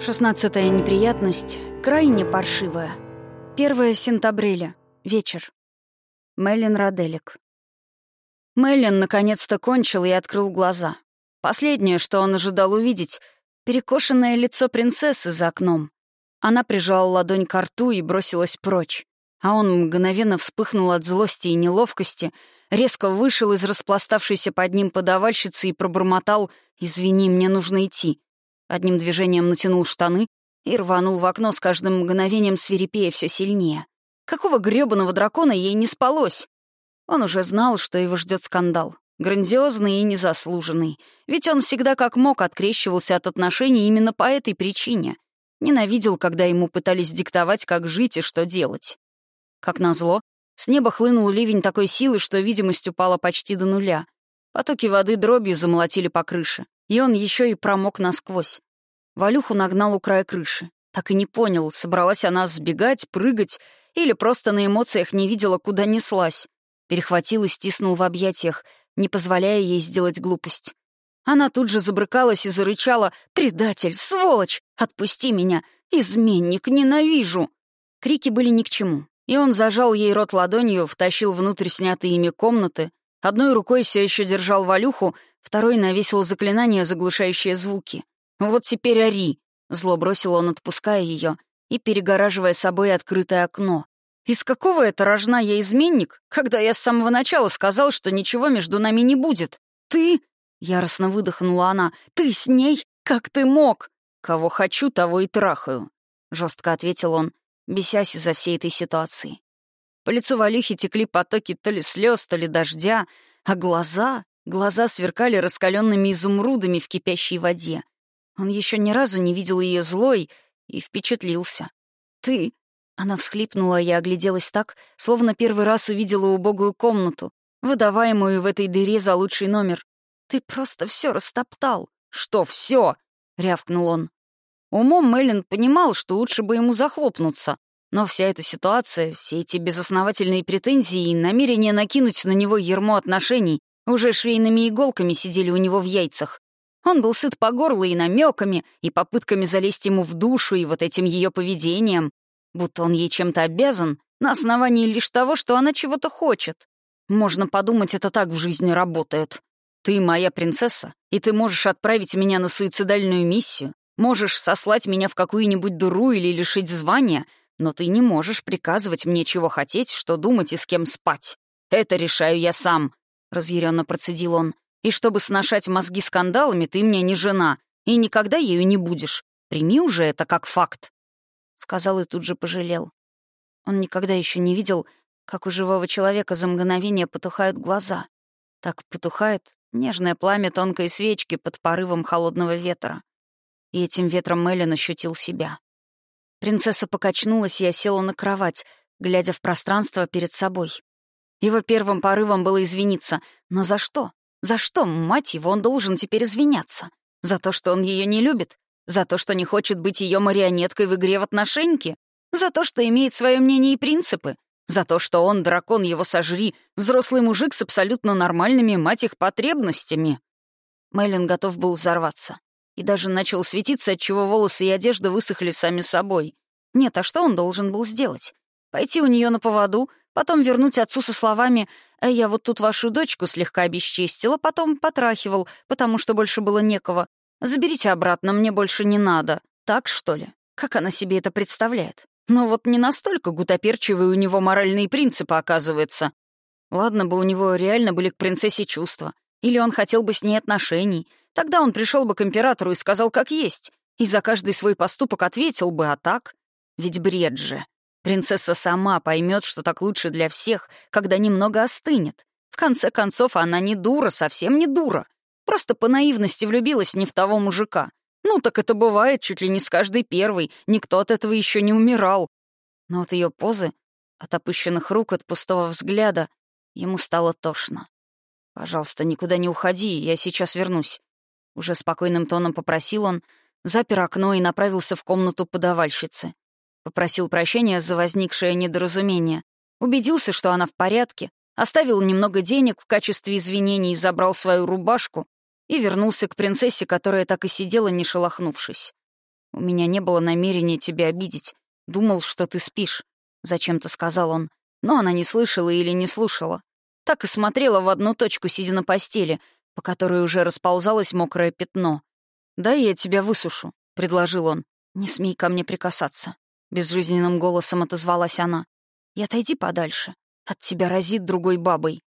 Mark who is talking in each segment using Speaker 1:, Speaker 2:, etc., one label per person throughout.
Speaker 1: Шестнадцатая неприятность, крайне паршивая. Первое сентября. Вечер. Меллин Роделик. Меллин наконец-то кончил и открыл глаза. Последнее, что он ожидал увидеть — перекошенное лицо принцессы за окном. Она прижала ладонь к рту и бросилась прочь. А он мгновенно вспыхнул от злости и неловкости, резко вышел из распластавшейся под ним подавальщицы и пробормотал «Извини, мне нужно идти». Одним движением натянул штаны и рванул в окно с каждым мгновением свирепея все сильнее. Какого грёбаного дракона ей не спалось? Он уже знал, что его ждет скандал. Грандиозный и незаслуженный. Ведь он всегда как мог открещивался от отношений именно по этой причине. Ненавидел, когда ему пытались диктовать, как жить и что делать. Как назло, с неба хлынул ливень такой силы, что видимость упала почти до нуля. Потоки воды дробью замолотили по крыше. И он еще и промок насквозь. Валюху нагнал у края крыши. Так и не понял, собралась она сбегать, прыгать или просто на эмоциях не видела, куда неслась. Перехватил и стиснул в объятиях, не позволяя ей сделать глупость. Она тут же забрыкалась и зарычала «Предатель! Сволочь! Отпусти меня! Изменник! Ненавижу!» Крики были ни к чему, и он зажал ей рот ладонью, втащил внутрь снятые ими комнаты, одной рукой все еще держал Валюху, второй навесил заклинание, заглушающее звуки. «Вот теперь ори!» — зло бросил он, отпуская ее и перегораживая собой открытое окно. «Из какого это рожна я изменник, когда я с самого начала сказал, что ничего между нами не будет? Ты...» — яростно выдохнула она. «Ты с ней? Как ты мог?» «Кого хочу, того и трахаю», — жестко ответил он, бесясь из-за всей этой ситуации. По лицу Валюхи текли потоки то ли слез, то ли дождя, а глаза... Глаза сверкали раскаленными изумрудами в кипящей воде. Он еще ни разу не видел ее злой и впечатлился. «Ты...» Она всхлипнула и огляделась так, словно первый раз увидела убогую комнату, выдаваемую в этой дыре за лучший номер. «Ты просто все растоптал». «Что все?» — рявкнул он. Умом Мэлен понимал, что лучше бы ему захлопнуться, но вся эта ситуация, все эти безосновательные претензии и намерение накинуть на него ермо отношений уже швейными иголками сидели у него в яйцах. Он был сыт по горло и намеками, и попытками залезть ему в душу, и вот этим ее поведением, будто он ей чем-то обязан, на основании лишь того, что она чего-то хочет. Можно подумать, это так в жизни работает. Ты моя принцесса, и ты можешь отправить меня на суицидальную миссию, можешь сослать меня в какую-нибудь дыру или лишить звания, но ты не можешь приказывать мне, чего хотеть, что думать и с кем спать. Это решаю я сам», — разъяренно процедил он. И чтобы сношать мозги скандалами, ты мне не жена, и никогда ею не будешь. Прими уже это как факт. Сказал и тут же пожалел. Он никогда еще не видел, как у живого человека за мгновение потухают глаза. Так потухает нежное пламя тонкой свечки под порывом холодного ветра. И этим ветром Мэлен ощутил себя. Принцесса покачнулась и осела на кровать, глядя в пространство перед собой. Его первым порывом было извиниться. Но за что? За что, мать его, он должен теперь извиняться? За то, что он ее не любит? За то, что не хочет быть ее марионеткой в игре в отношеньки? За то, что имеет свое мнение и принципы? За то, что он, дракон, его сожри, взрослый мужик с абсолютно нормальными, мать их, потребностями? Мэлен готов был взорваться. И даже начал светиться, отчего волосы и одежда высохли сами собой. Нет, а что он должен был сделать? Пойти у нее на поводу, потом вернуть отцу со словами а я вот тут вашу дочку слегка обесчестила, потом потрахивал, потому что больше было некого. Заберите обратно, мне больше не надо. Так, что ли? Как она себе это представляет? Ну вот не настолько гутоперчивые у него моральные принципы, оказывается. Ладно бы у него реально были к принцессе чувства. Или он хотел бы с ней отношений. Тогда он пришел бы к императору и сказал, как есть. И за каждый свой поступок ответил бы, а так? Ведь бред же. Принцесса сама поймет, что так лучше для всех, когда немного остынет. В конце концов, она не дура, совсем не дура. Просто по наивности влюбилась не в того мужика. Ну, так это бывает чуть ли не с каждой первой, никто от этого еще не умирал. Но от ее позы, от опущенных рук, от пустого взгляда, ему стало тошно. «Пожалуйста, никуда не уходи, я сейчас вернусь». Уже спокойным тоном попросил он, запер окно и направился в комнату подавальщицы. Попросил прощения за возникшее недоразумение. Убедился, что она в порядке, оставил немного денег в качестве извинений забрал свою рубашку. и вернулся к принцессе, которая так и сидела, не шелохнувшись. «У меня не было намерения тебя обидеть. Думал, что ты спишь», — зачем-то сказал он. Но она не слышала или не слушала. Так и смотрела в одну точку, сидя на постели, по которой уже расползалось мокрое пятно. «Дай я тебя высушу», — предложил он. «Не смей ко мне прикасаться», — безжизненным голосом отозвалась она. «И отойди подальше. От тебя разит другой бабой».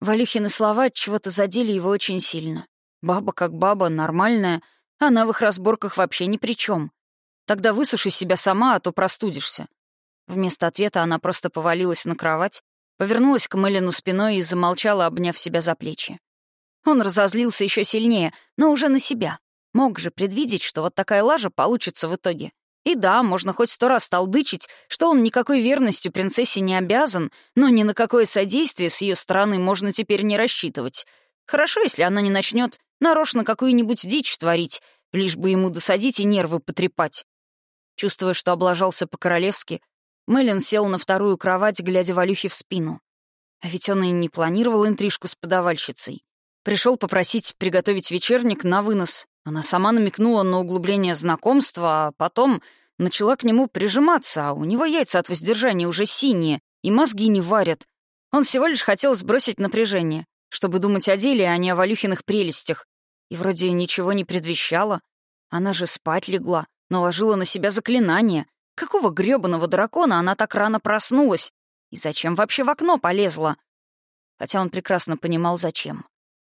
Speaker 1: Валюхины слова от чего-то задели его очень сильно. Баба как баба, нормальная, она в их разборках вообще ни при чем. Тогда высуши себя сама, а то простудишься. Вместо ответа она просто повалилась на кровать, повернулась к Мэлину спиной и замолчала, обняв себя за плечи. Он разозлился еще сильнее, но уже на себя. Мог же предвидеть, что вот такая лажа получится в итоге. И да, можно хоть сто раз толдычить, что он никакой верностью принцессе не обязан, но ни на какое содействие с ее стороны можно теперь не рассчитывать. Хорошо, если она не начнет нарочно какую-нибудь дичь творить, лишь бы ему досадить и нервы потрепать. Чувствуя, что облажался по-королевски, Мэлен сел на вторую кровать, глядя Валюхе в спину. А ведь он и не планировал интрижку с подавальщицей. Пришел попросить приготовить вечерник на вынос. Она сама намекнула на углубление знакомства, а потом начала к нему прижиматься, а у него яйца от воздержания уже синие, и мозги не варят. Он всего лишь хотел сбросить напряжение, чтобы думать о деле, а не о Валюхиных прелестях. И вроде ничего не предвещало. Она же спать легла, наложила на себя заклинание. Какого грёбаного дракона она так рано проснулась? И зачем вообще в окно полезла? Хотя он прекрасно понимал, зачем.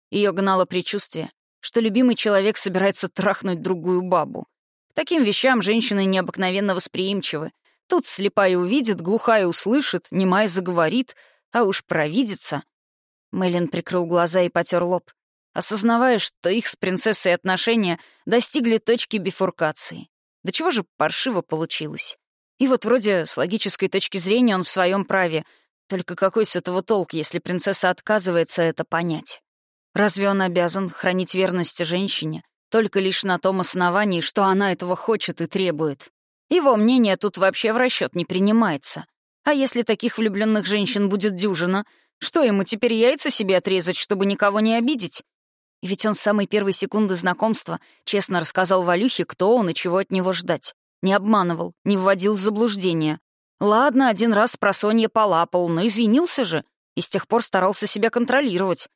Speaker 1: Ее гнало предчувствие, что любимый человек собирается трахнуть другую бабу. К таким вещам женщины необыкновенно восприимчивы. Тут слепая увидит, глухая услышит, немая заговорит, а уж провидится. Мэлен прикрыл глаза и потер лоб осознавая, что их с принцессой отношения достигли точки бифуркации. До чего же паршиво получилось? И вот вроде с логической точки зрения он в своем праве, только какой с этого толк, если принцесса отказывается это понять? Разве он обязан хранить верность женщине только лишь на том основании, что она этого хочет и требует? Его мнение тут вообще в расчет не принимается. А если таких влюбленных женщин будет дюжина, что ему теперь яйца себе отрезать, чтобы никого не обидеть? Ведь он с самой первой секунды знакомства честно рассказал Валюхе, кто он и чего от него ждать. Не обманывал, не вводил в заблуждение. Ладно, один раз просонье полапал, но извинился же, и с тех пор старался себя контролировать.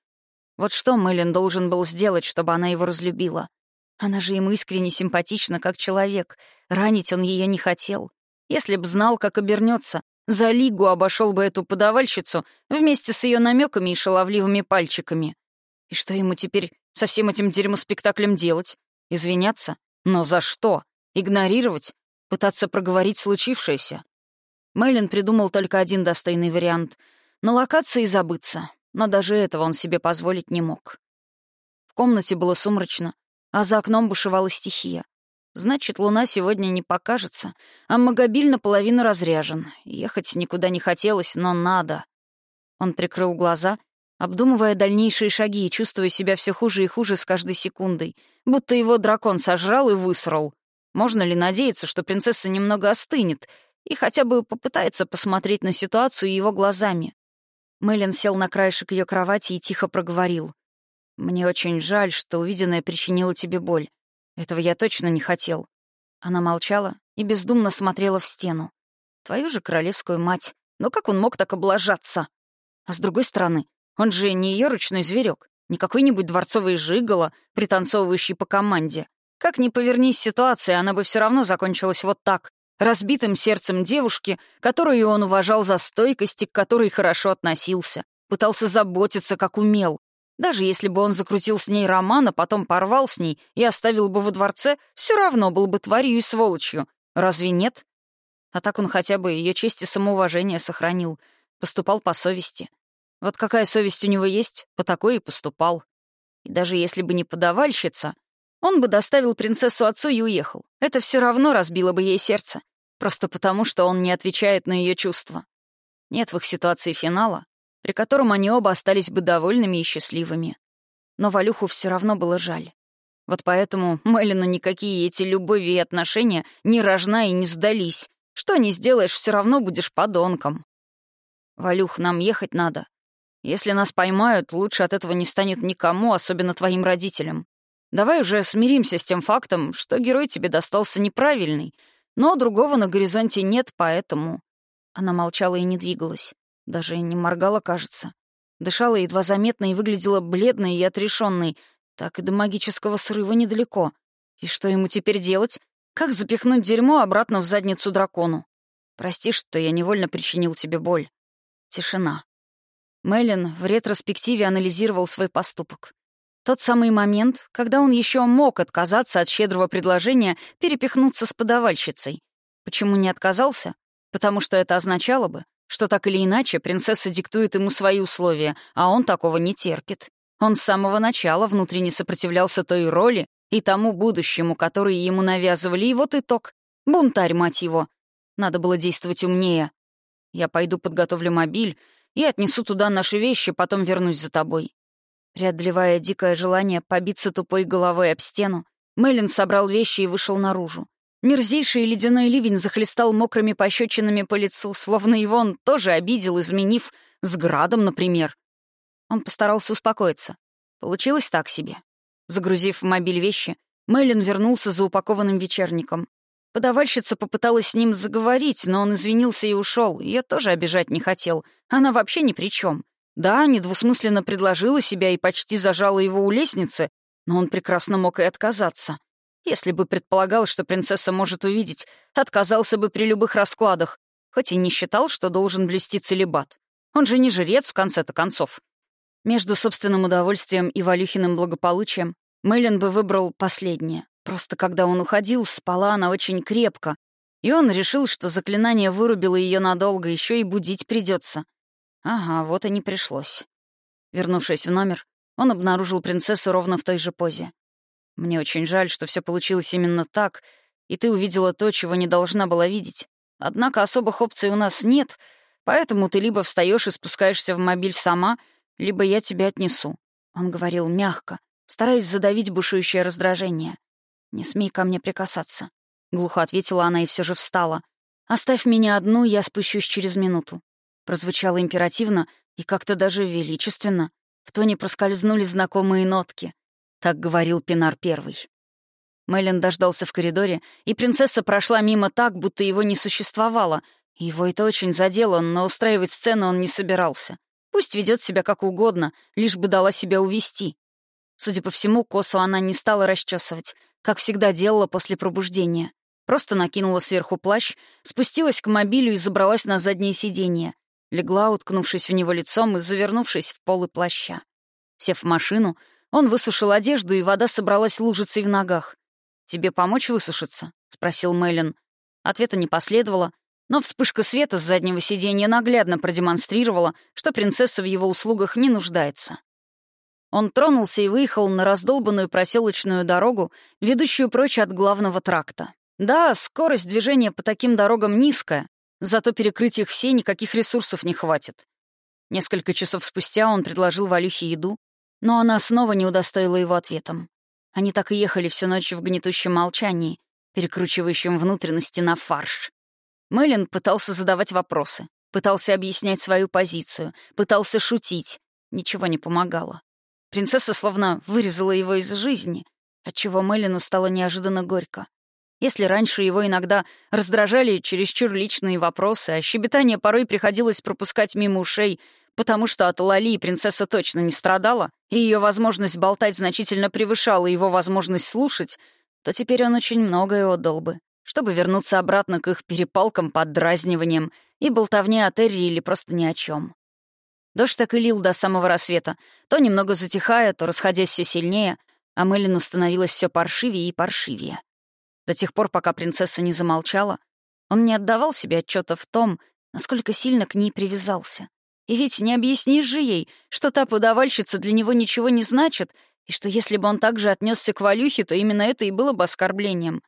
Speaker 1: Вот что Мэлен должен был сделать, чтобы она его разлюбила? Она же ему искренне симпатична, как человек. Ранить он ее не хотел. Если б знал, как обернется, за лигу обошел бы эту подавальщицу вместе с ее намеками и шаловливыми пальчиками. И что ему теперь со всем этим дерьмоспектаклем делать? Извиняться? Но за что? Игнорировать? Пытаться проговорить случившееся? Мэйлин придумал только один достойный вариант — на локации забыться, но даже этого он себе позволить не мог. В комнате было сумрачно, а за окном бушевала стихия. Значит, луна сегодня не покажется, а Магобиль наполовину разряжен. Ехать никуда не хотелось, но надо. Он прикрыл глаза обдумывая дальнейшие шаги и чувствуя себя все хуже и хуже с каждой секундой, будто его дракон сожрал и высрал. Можно ли надеяться, что принцесса немного остынет и хотя бы попытается посмотреть на ситуацию его глазами? Мэлен сел на краешек ее кровати и тихо проговорил. «Мне очень жаль, что увиденное причинило тебе боль. Этого я точно не хотел». Она молчала и бездумно смотрела в стену. Твою же королевскую мать. Но как он мог так облажаться? А с другой стороны, он же не ее ручной зверек, не какой-нибудь дворцовый жиголо, пританцовывающий по команде. Как ни повернись ситуация, она бы все равно закончилась вот так, разбитым сердцем девушки, которую он уважал за стойкость и к которой хорошо относился, пытался заботиться, как умел. Даже если бы он закрутил с ней роман, а потом порвал с ней и оставил бы во дворце, все равно был бы тварью и сволочью. Разве нет? А так он хотя бы ее честь и самоуважение сохранил, поступал по совести. Вот какая совесть у него есть, по такой и поступал. И даже если бы не подавальщица, он бы доставил принцессу отцу и уехал. Это все равно разбило бы ей сердце. Просто потому, что он не отвечает на ее чувства. Нет в их ситуации финала, при котором они оба остались бы довольными и счастливыми. Но Валюху все равно было жаль. Вот поэтому Мэлину никакие эти любови и отношения не рожна и не сдались. Что не сделаешь, все равно будешь подонком. «Валюх, нам ехать надо», Если нас поймают, лучше от этого не станет никому, особенно твоим родителям. Давай уже смиримся с тем фактом, что герой тебе достался неправильный, но другого на горизонте нет, поэтому...» Она молчала и не двигалась. Даже не моргала, кажется. Дышала едва заметно и выглядела бледной и отрешенной. Так и до магического срыва недалеко. И что ему теперь делать? Как запихнуть дерьмо обратно в задницу дракону? Прости, что я невольно причинил тебе боль. Тишина. Мэлен в ретроспективе анализировал свой поступок. Тот самый момент, когда он еще мог отказаться от щедрого предложения перепихнуться с подавальщицей. Почему не отказался? Потому что это означало бы, что так или иначе принцесса диктует ему свои условия, а он такого не терпит. Он с самого начала внутренне сопротивлялся той роли и тому будущему, которые ему навязывали, и вот итог. Бунтарь, мать его. Надо было действовать умнее. Я пойду подготовлю мобиль и отнесу туда наши вещи, потом вернусь за тобой». Преодолевая дикое желание побиться тупой головой об стену, Мэлен собрал вещи и вышел наружу. Мерзейший ледяной ливень захлестал мокрыми пощечинами по лицу, словно его он тоже обидел, изменив с градом, например. Он постарался успокоиться. Получилось так себе. Загрузив в мобиль вещи, Мэлен вернулся за упакованным вечерником. Подавальщица попыталась с ним заговорить, но он извинился и ушел. Ее тоже обижать не хотел. Она вообще ни при чем. Да, недвусмысленно предложила себя и почти зажала его у лестницы, но он прекрасно мог и отказаться. Если бы предполагал, что принцесса может увидеть, отказался бы при любых раскладах, хоть и не считал, что должен блюсти целебат. Он же не жрец, в конце-то концов. Между собственным удовольствием и Валюхиным благополучием Мэлен бы выбрал последнее. Просто когда он уходил, спала она очень крепко, и он решил, что заклинание вырубило ее надолго, еще и будить придется. Ага, вот и не пришлось. Вернувшись в номер, он обнаружил принцессу ровно в той же позе. «Мне очень жаль, что все получилось именно так, и ты увидела то, чего не должна была видеть. Однако особых опций у нас нет, поэтому ты либо встаешь и спускаешься в мобиль сама, либо я тебя отнесу». Он говорил мягко, стараясь задавить бушующее раздражение. «Не смей ко мне прикасаться», — глухо ответила она и все же встала. «Оставь меня одну, я спущусь через минуту». Прозвучало императивно и как-то даже величественно. В тоне проскользнули знакомые нотки. Так говорил Пинар Первый. Мэлен дождался в коридоре, и принцесса прошла мимо так, будто его не существовало. Его это очень задело, но устраивать сцену он не собирался. Пусть ведет себя как угодно, лишь бы дала себя увести. Судя по всему, косу она не стала расчесывать, как всегда делала после пробуждения. Просто накинула сверху плащ, спустилась к мобилю и забралась на заднее сиденье. Легла, уткнувшись в него лицом и завернувшись в полы плаща. Сев в машину, он высушил одежду, и вода собралась лужицей в ногах. «Тебе помочь высушиться?» — спросил Мэлен. Ответа не последовало, но вспышка света с заднего сиденья наглядно продемонстрировала, что принцесса в его услугах не нуждается. Он тронулся и выехал на раздолбанную проселочную дорогу, ведущую прочь от главного тракта. Да, скорость движения по таким дорогам низкая, зато перекрыть их все никаких ресурсов не хватит. Несколько часов спустя он предложил Валюхе еду, но она снова не удостоила его ответом. Они так и ехали всю ночь в гнетущем молчании, перекручивающем внутренности на фарш. Мэлен пытался задавать вопросы, пытался объяснять свою позицию, пытался шутить. Ничего не помогало. Принцесса словно вырезала его из жизни, отчего Мелину стало неожиданно горько. Если раньше его иногда раздражали чересчур личные вопросы, а щебетание порой приходилось пропускать мимо ушей, потому что от Лали принцесса точно не страдала, и ее возможность болтать значительно превышала его возможность слушать, то теперь он очень многое отдал бы, чтобы вернуться обратно к их перепалкам, поддразниваниям и болтовне о Терри или просто ни о чем. Дождь так и лил до самого рассвета, то немного затихая, то расходясь все сильнее, а Мелину становилось все паршивее и паршивее. До тех пор, пока принцесса не замолчала, он не отдавал себе отчета в том, насколько сильно к ней привязался. И ведь не объяснишь же ей, что та подавальщица для него ничего не значит, и что если бы он также отнесся к Валюхе, то именно это и было бы оскорблением.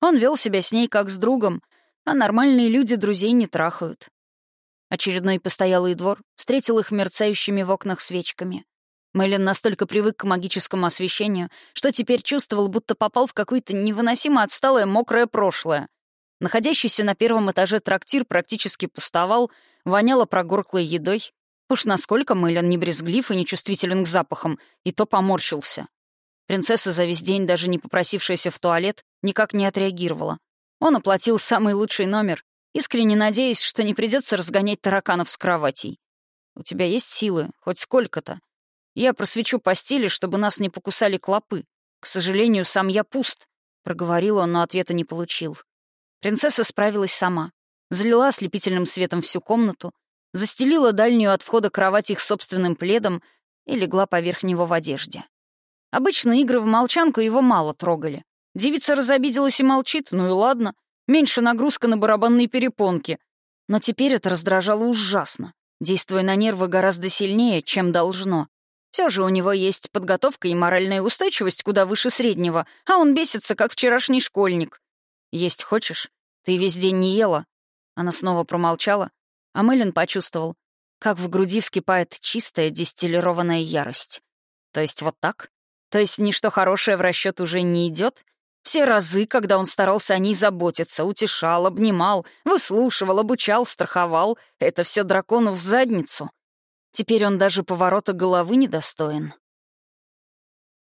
Speaker 1: Он вел себя с ней как с другом, а нормальные люди друзей не трахают. Очередной постоялый двор встретил их мерцающими в окнах свечками. Мэлен настолько привык к магическому освещению, что теперь чувствовал, будто попал в какое-то невыносимо отсталое мокрое прошлое. Находящийся на первом этаже трактир практически пустовал, воняло прогорклой едой. Уж насколько Мэлен не брезглив и не чувствителен к запахам, и то поморщился. Принцесса за весь день, даже не попросившаяся в туалет, никак не отреагировала. Он оплатил самый лучший номер, искренне надеясь, что не придется разгонять тараканов с кроватей. «У тебя есть силы, хоть сколько-то. Я просвечу постели, чтобы нас не покусали клопы. К сожалению, сам я пуст», — проговорил он, но ответа не получил. Принцесса справилась сама. Залила ослепительным светом всю комнату, застелила дальнюю от входа кровать их собственным пледом и легла поверх него в одежде. Обычно игры в молчанку его мало трогали. Девица разобиделась и молчит, ну и ладно. Меньше нагрузка на барабанные перепонки. Но теперь это раздражало ужасно, действуя на нервы гораздо сильнее, чем должно. Все же у него есть подготовка и моральная устойчивость куда выше среднего, а он бесится, как вчерашний школьник. «Есть хочешь? Ты весь день не ела?» Она снова промолчала, а Мэлен почувствовал, как в груди вскипает чистая дистиллированная ярость. То есть вот так? То есть ничто хорошее в расчет уже не идет? Все разы, когда он старался о ней заботиться, утешал, обнимал, выслушивал, обучал, страховал, это все дракону в задницу. Теперь он даже поворота головы недостоин.